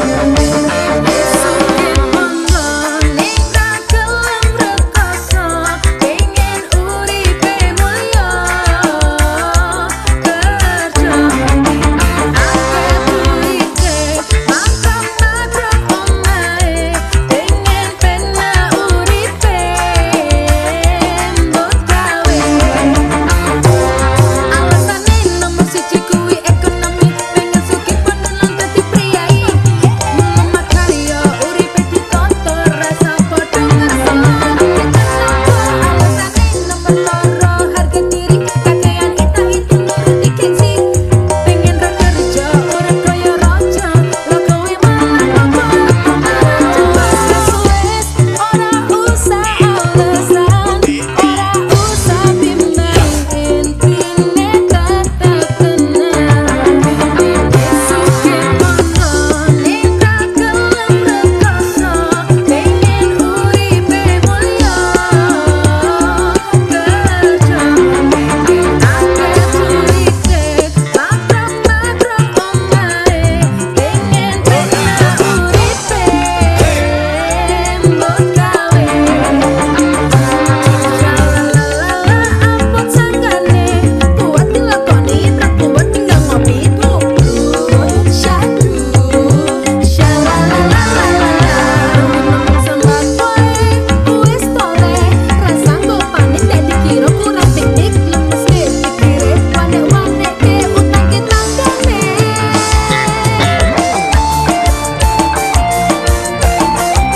you mean? I guess